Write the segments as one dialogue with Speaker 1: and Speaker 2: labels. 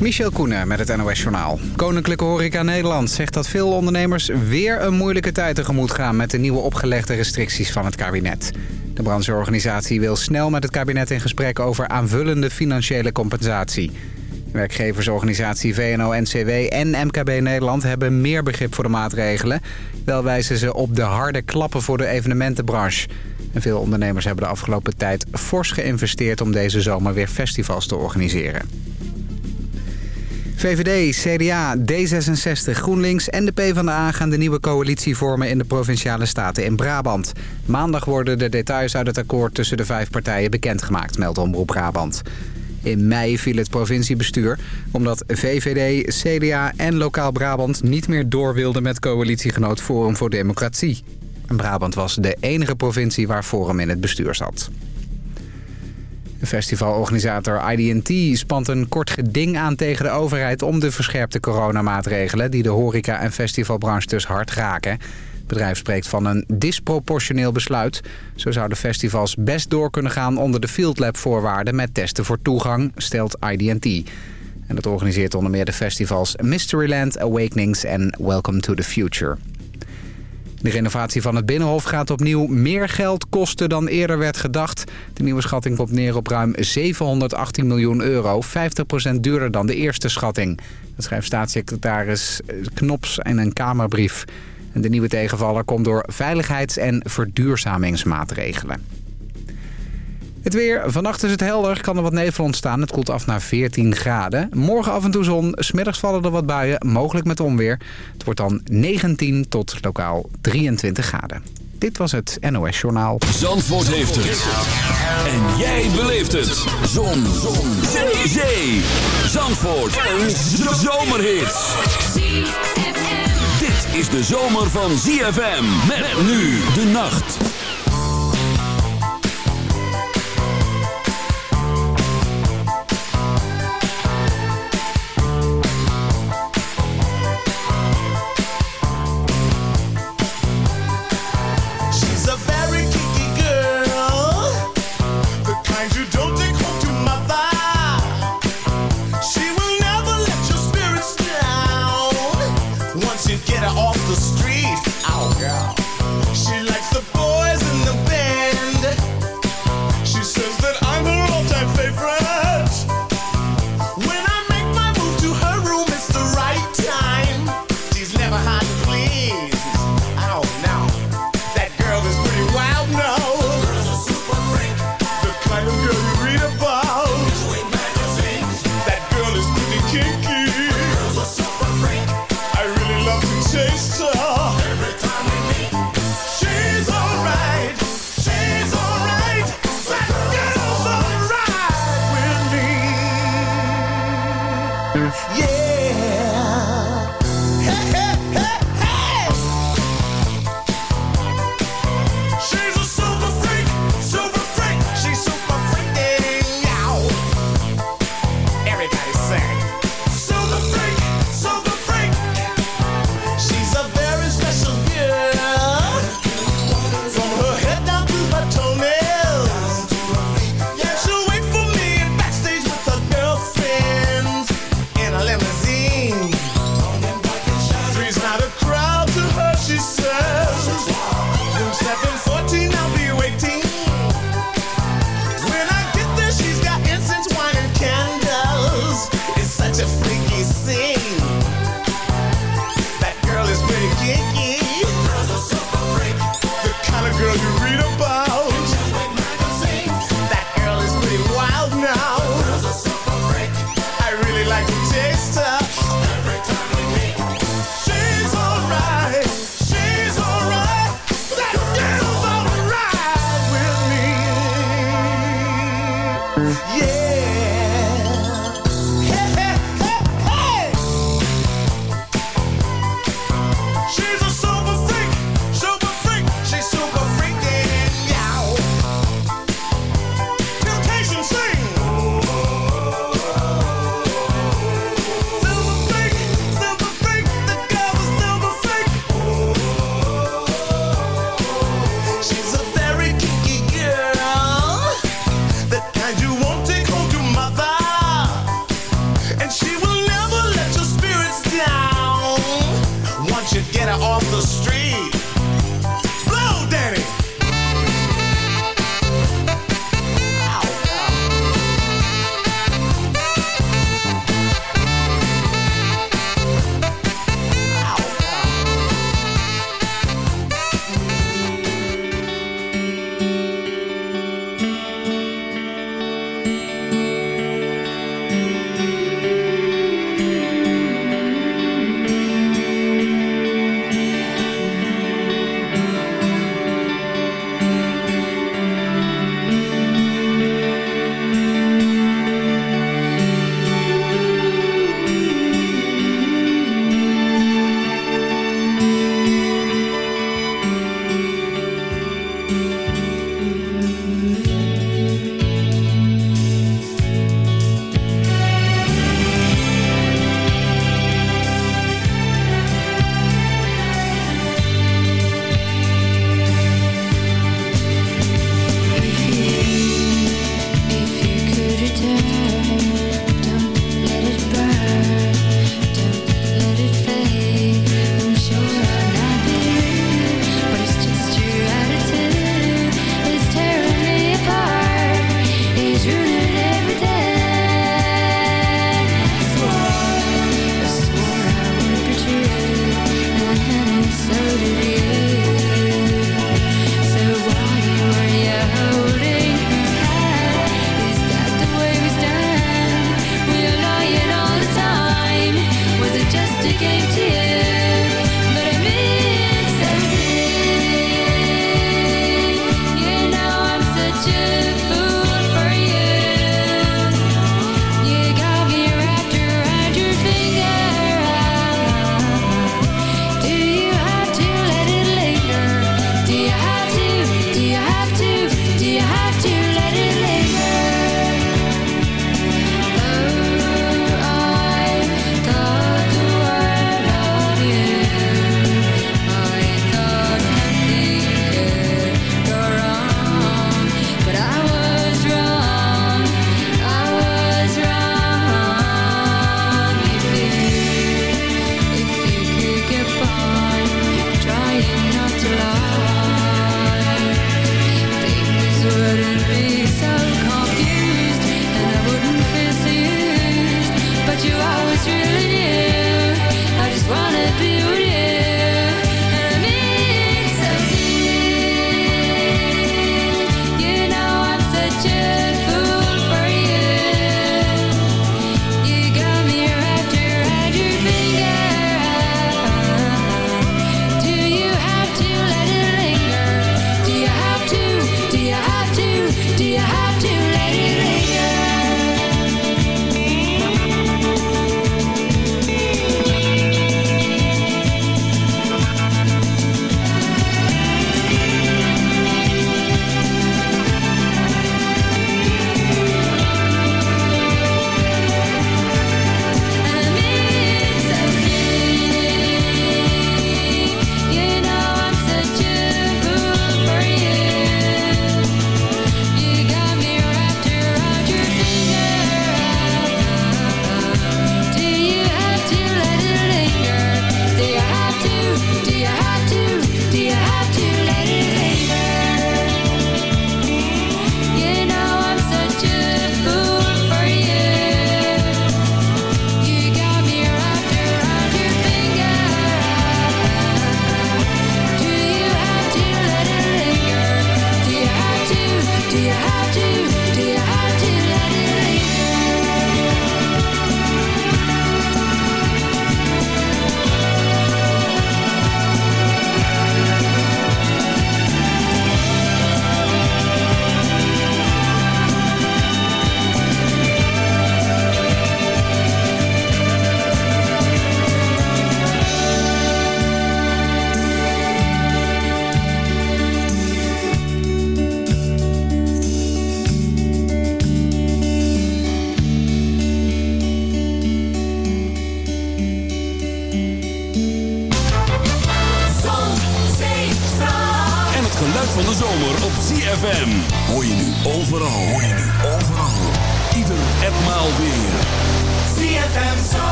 Speaker 1: Michel Koenen met het NOS-journaal. Koninklijke Horeca Nederland zegt dat veel ondernemers weer een moeilijke tijd tegemoet gaan... met de nieuwe opgelegde restricties van het kabinet. De brancheorganisatie wil snel met het kabinet in gesprek over aanvullende financiële compensatie. Werkgeversorganisatie VNO-NCW en MKB Nederland hebben meer begrip voor de maatregelen. Wel wijzen ze op de harde klappen voor de evenementenbranche. En veel ondernemers hebben de afgelopen tijd fors geïnvesteerd om deze zomer weer festivals te organiseren. VVD, CDA, D66, GroenLinks en de PvdA gaan de nieuwe coalitie vormen in de Provinciale Staten in Brabant. Maandag worden de details uit het akkoord tussen de vijf partijen bekendgemaakt, meldt Omroep Brabant. In mei viel het provinciebestuur omdat VVD, CDA en Lokaal Brabant niet meer door wilden met coalitiegenoot Forum voor Democratie. Brabant was de enige provincie waar Forum in het bestuur zat. Festivalorganisator IDT spant een kort geding aan tegen de overheid... om de verscherpte coronamaatregelen die de horeca- en festivalbranche dus hard raken. Het bedrijf spreekt van een disproportioneel besluit. Zo zouden festivals best door kunnen gaan onder de Field Lab voorwaarden... met testen voor toegang, stelt IDT. En dat organiseert onder meer de festivals Mysteryland, Awakenings en Welcome to the Future. De renovatie van het Binnenhof gaat opnieuw meer geld kosten dan eerder werd gedacht. De nieuwe schatting komt neer op ruim 718 miljoen euro, 50% duurder dan de eerste schatting. Dat schrijft staatssecretaris Knops in een Kamerbrief. De nieuwe tegenvaller komt door veiligheids- en verduurzamingsmaatregelen. Het weer. Vannacht is het helder. Kan er wat nevel ontstaan. Het koelt af naar 14 graden. Morgen af en toe zon. Smiddags vallen er wat buien. Mogelijk met onweer. Het wordt dan 19 tot lokaal 23 graden. Dit was het NOS Journaal.
Speaker 2: Zandvoort heeft het. En jij beleeft het. Zon. zon. Zee. Zee. Zandvoort. Een zomerhit. Dit is de zomer van ZFM. Met nu de nacht.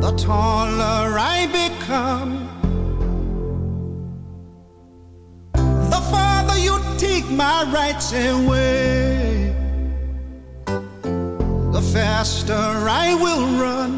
Speaker 3: the
Speaker 4: taller I become, the farther you take my rights away, the faster I will run.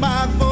Speaker 4: my voice.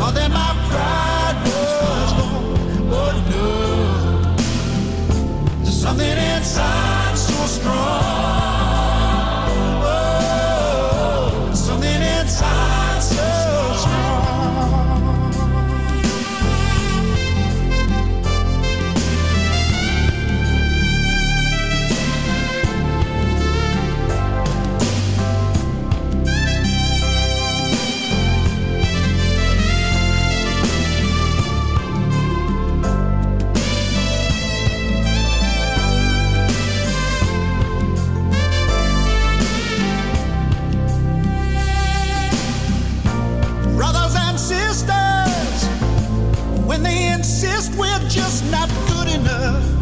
Speaker 4: All them guess we're just not good enough.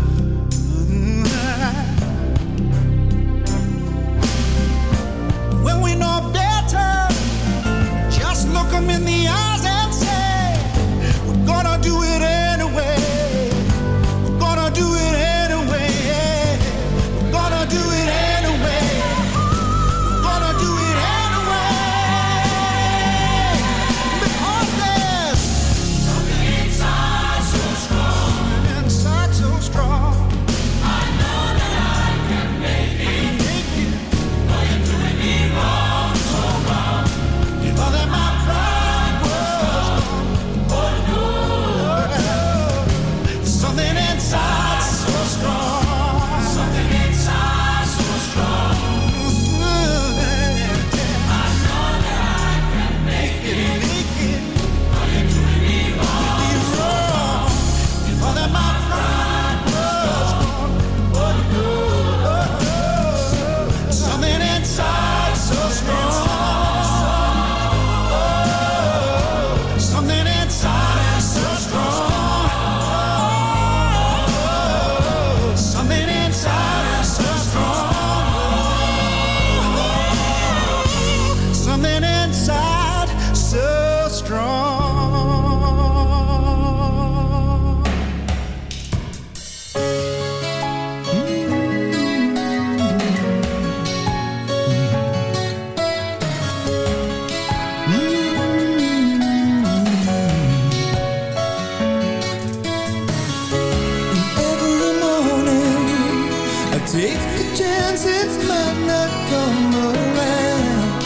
Speaker 3: chance might not come around,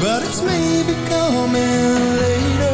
Speaker 3: but it's maybe coming later.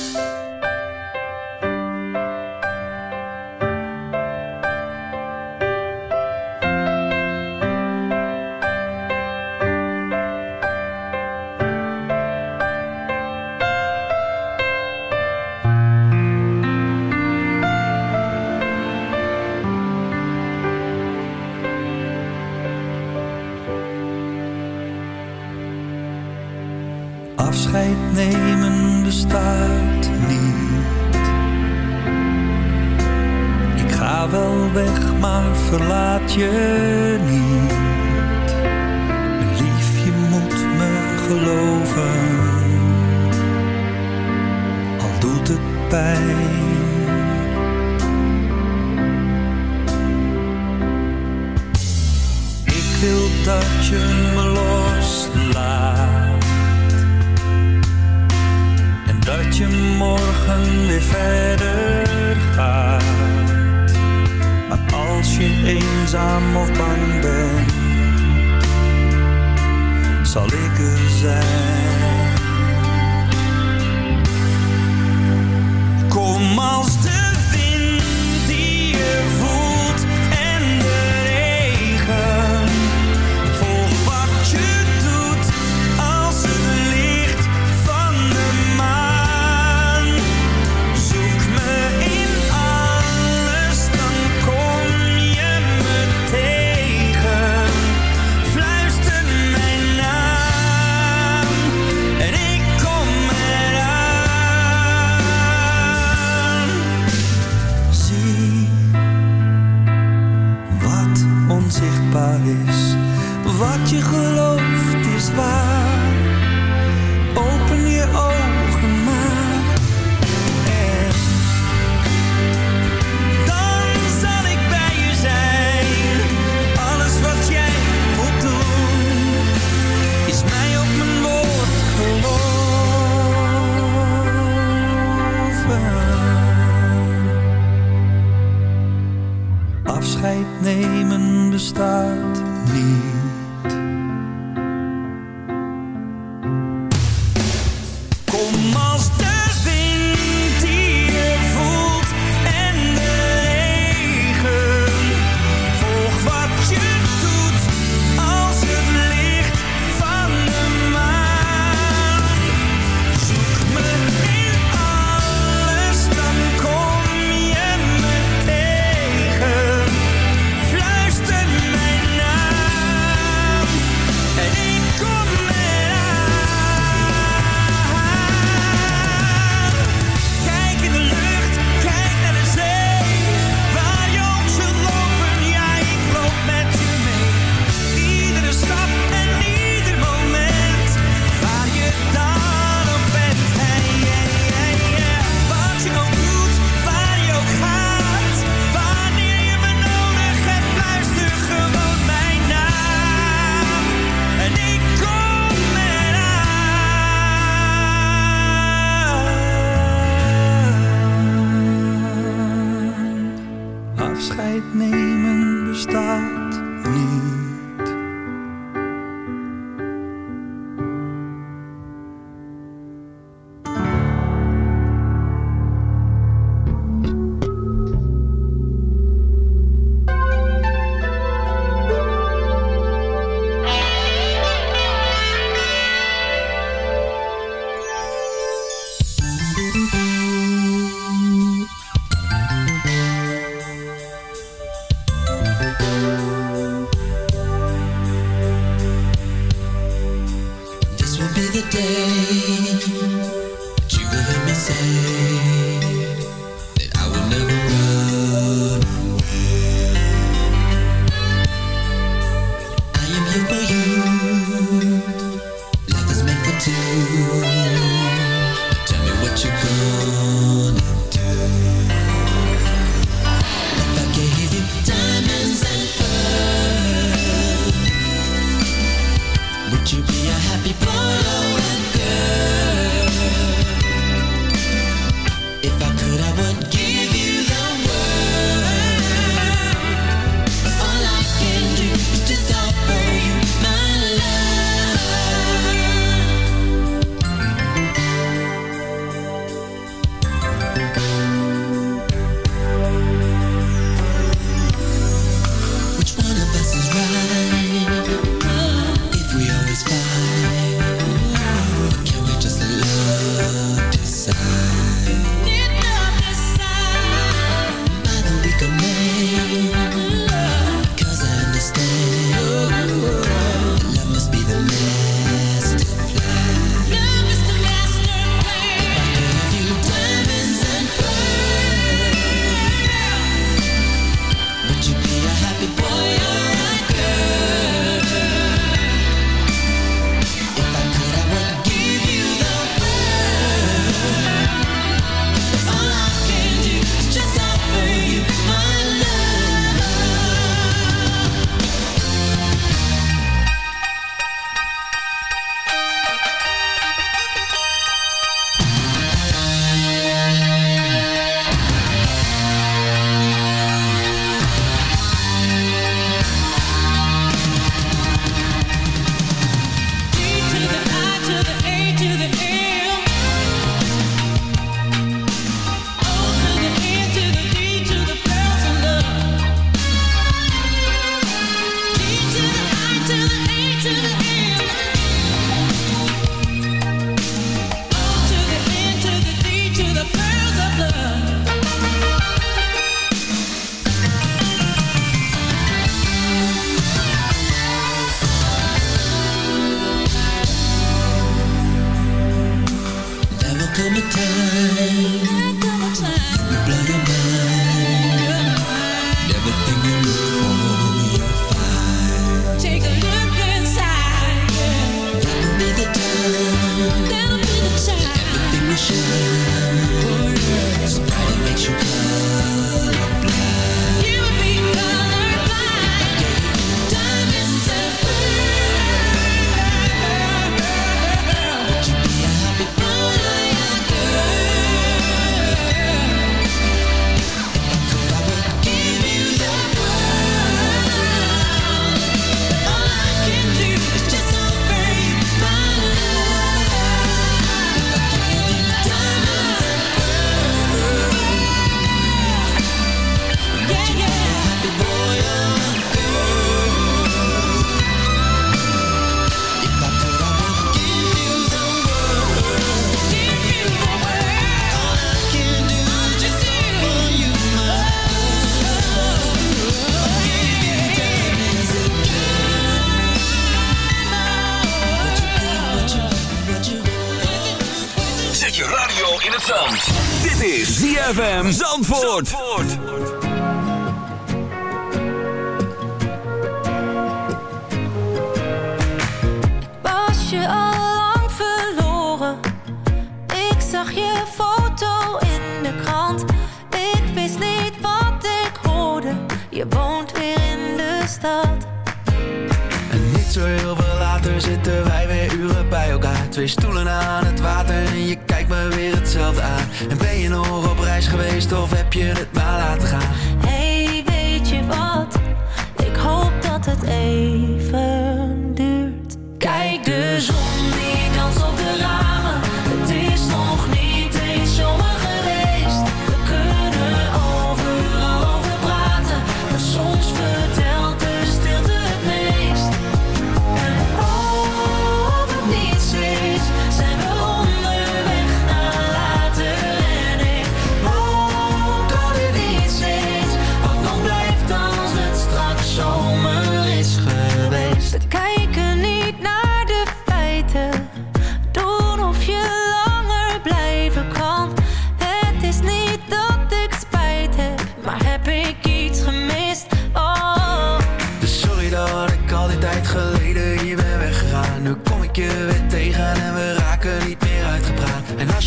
Speaker 5: Nemen bestaat niet.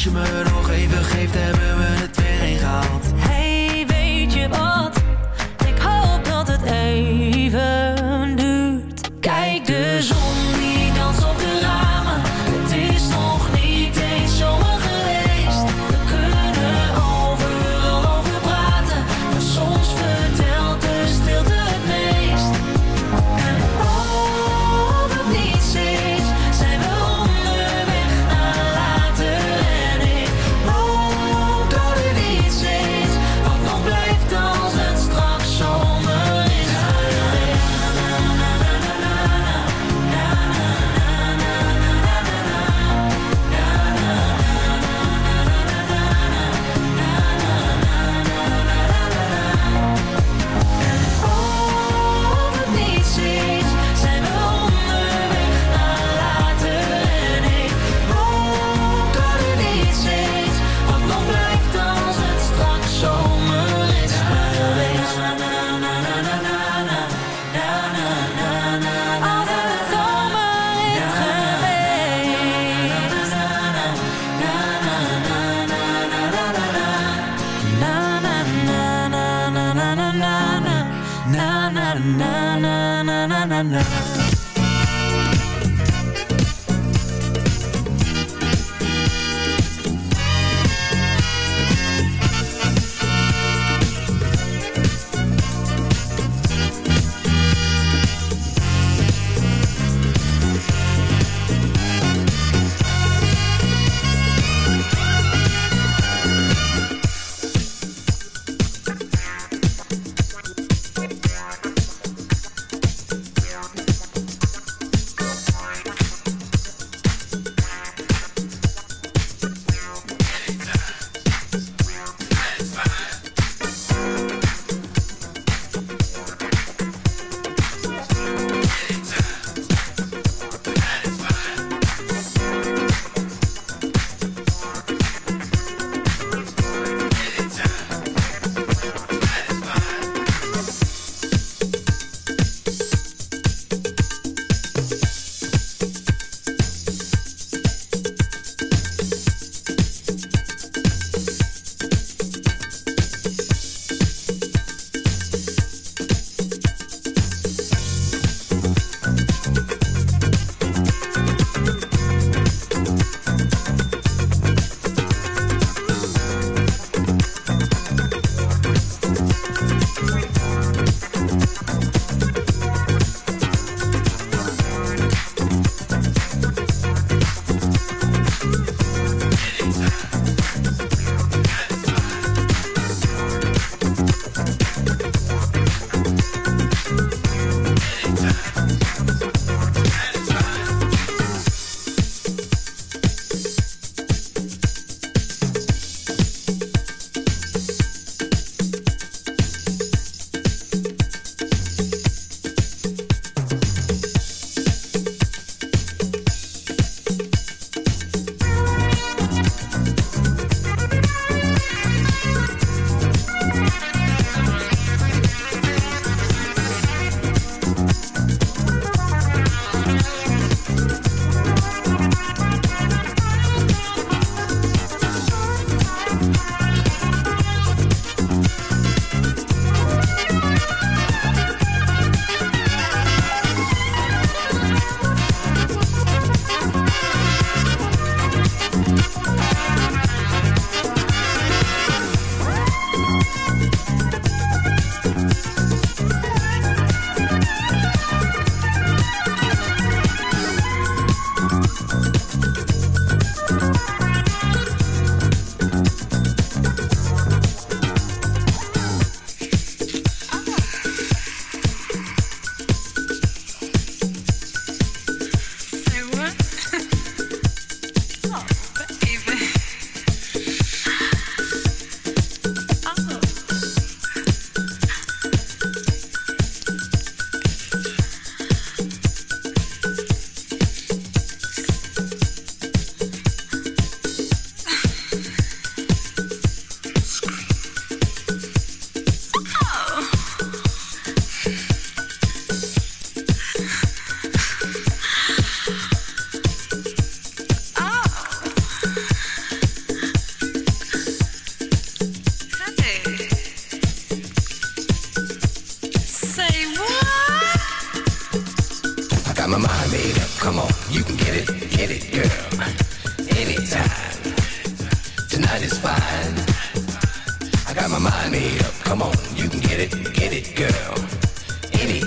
Speaker 5: Je me
Speaker 6: nog
Speaker 7: even
Speaker 6: geeft hebben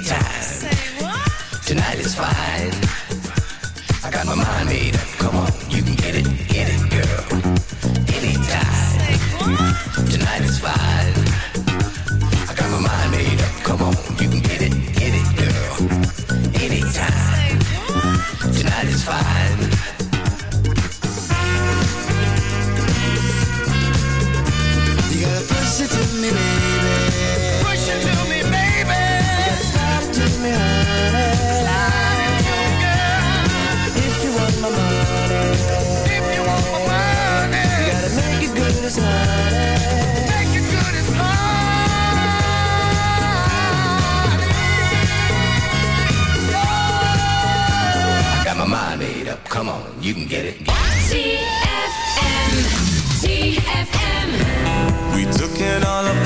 Speaker 8: time. you can get it.
Speaker 9: TFM. TFM.
Speaker 5: We took it all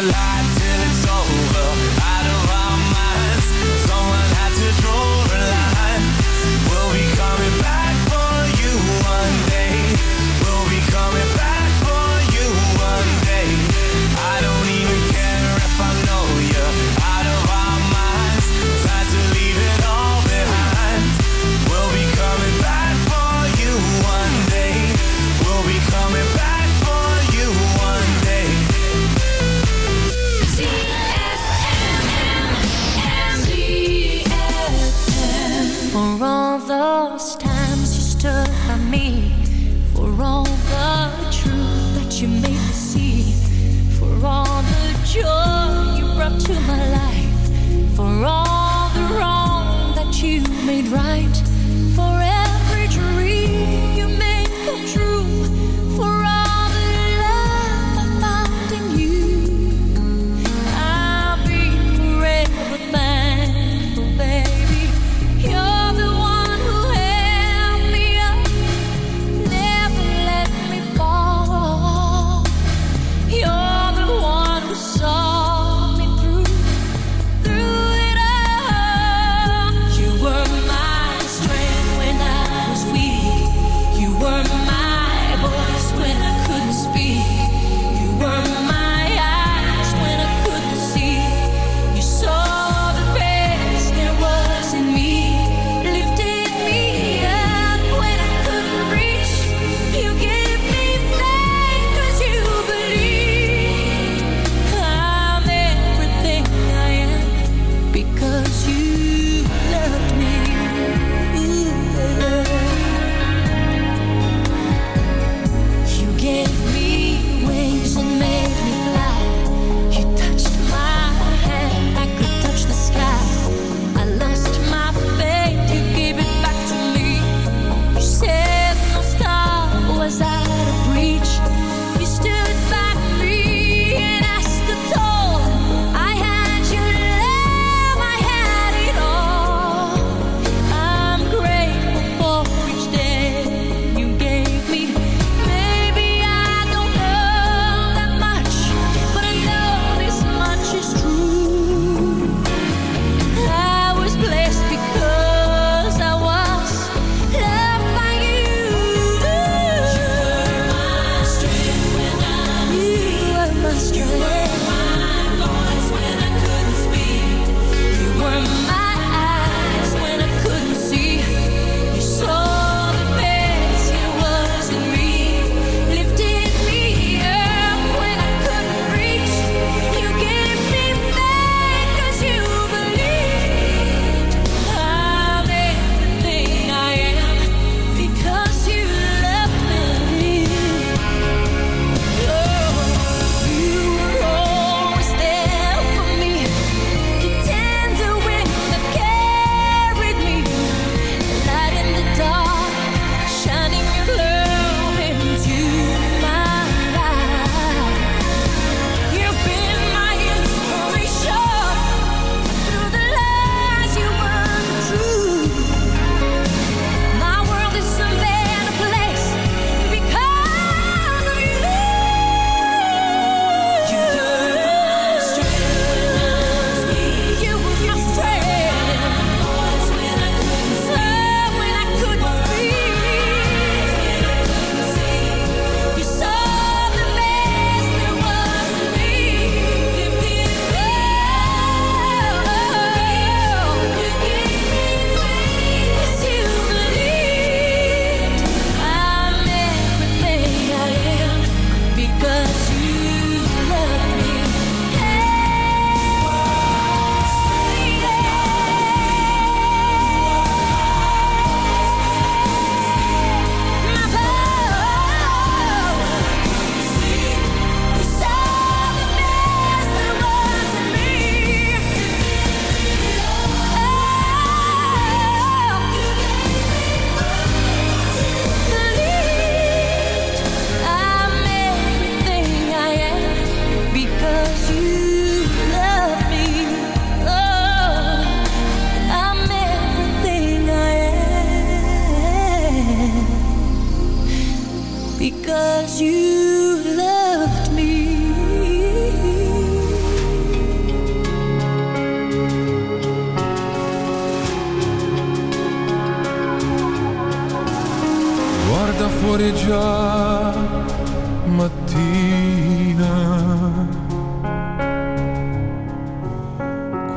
Speaker 6: alive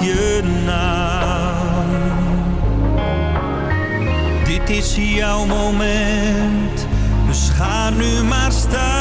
Speaker 5: je naam. Dit
Speaker 10: is jouw moment, dus ga nu maar staan.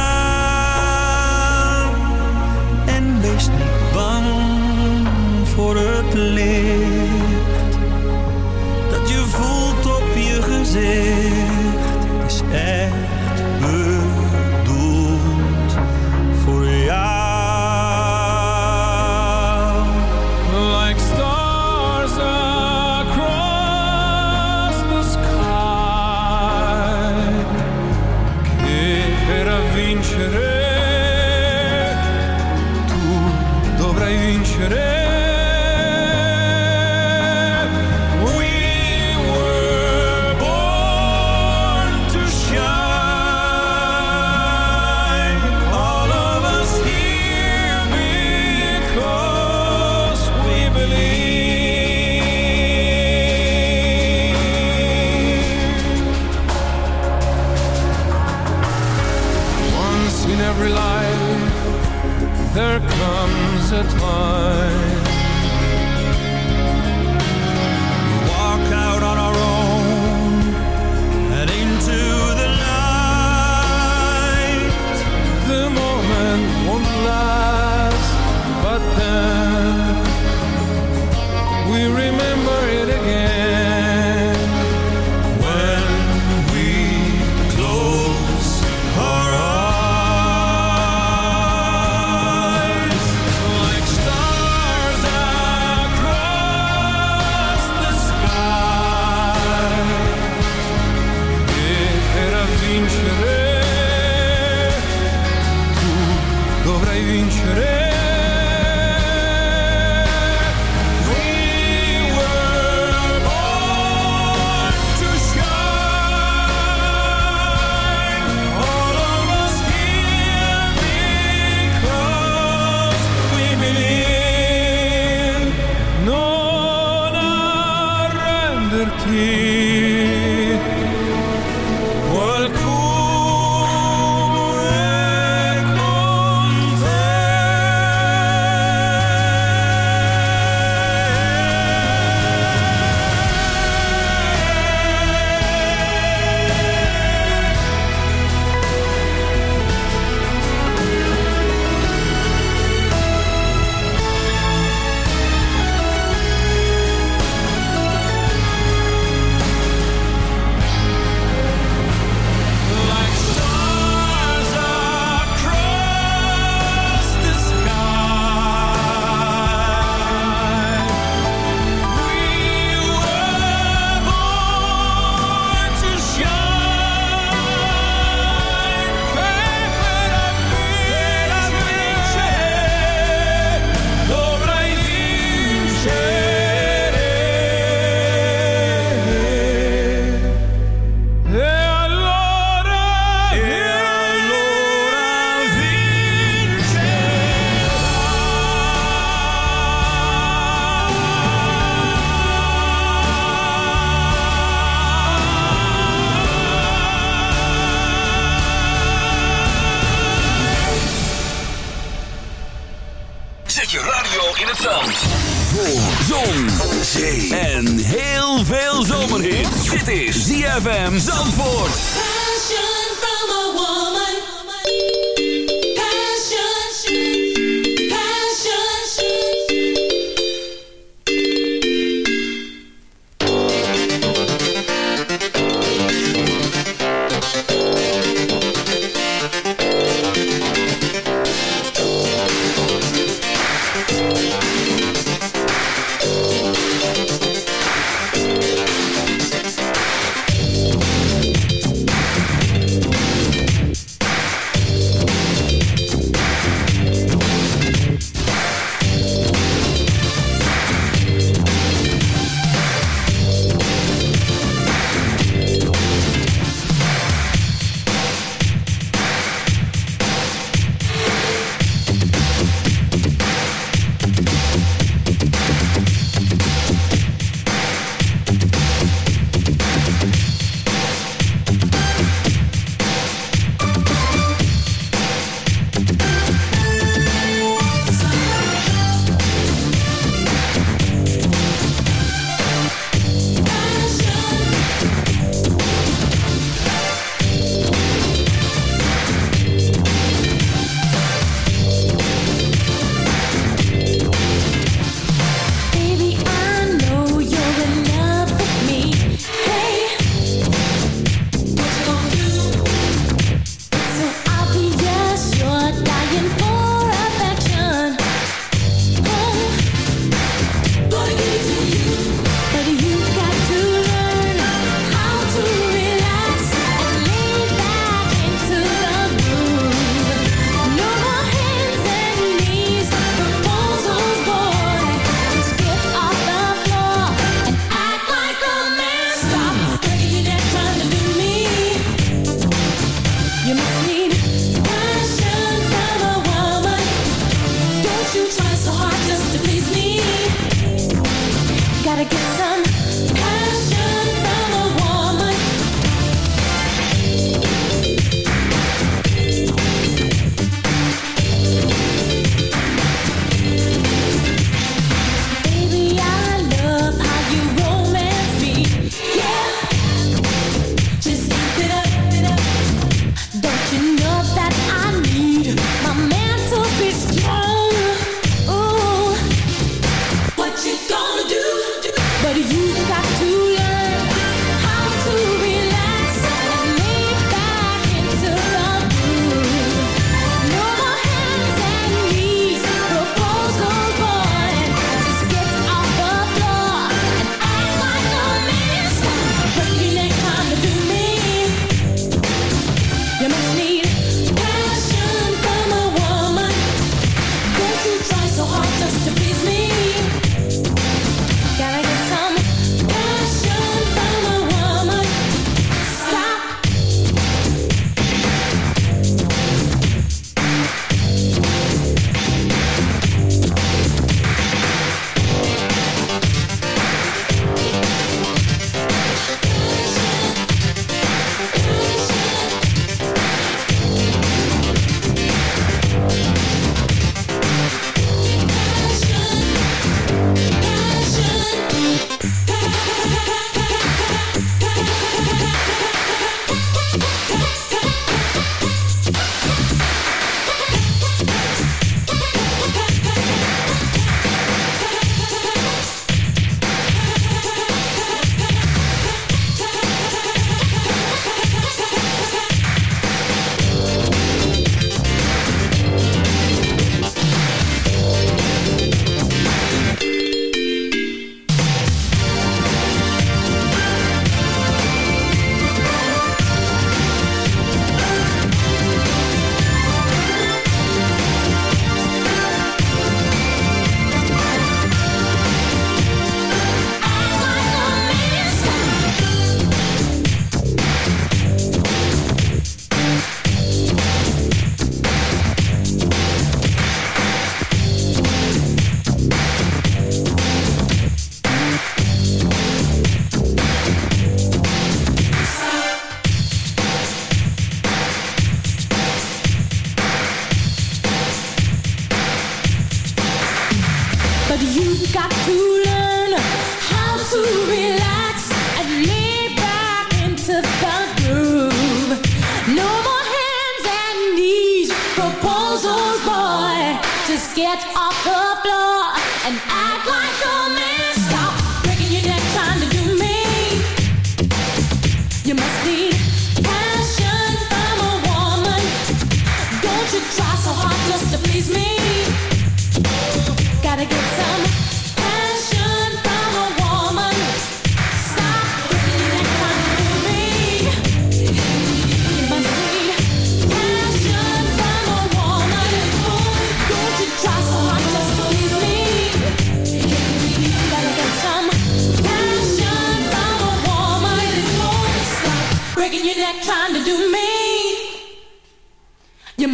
Speaker 11: Bamboozled boy, just
Speaker 12: get off the floor and act like a man.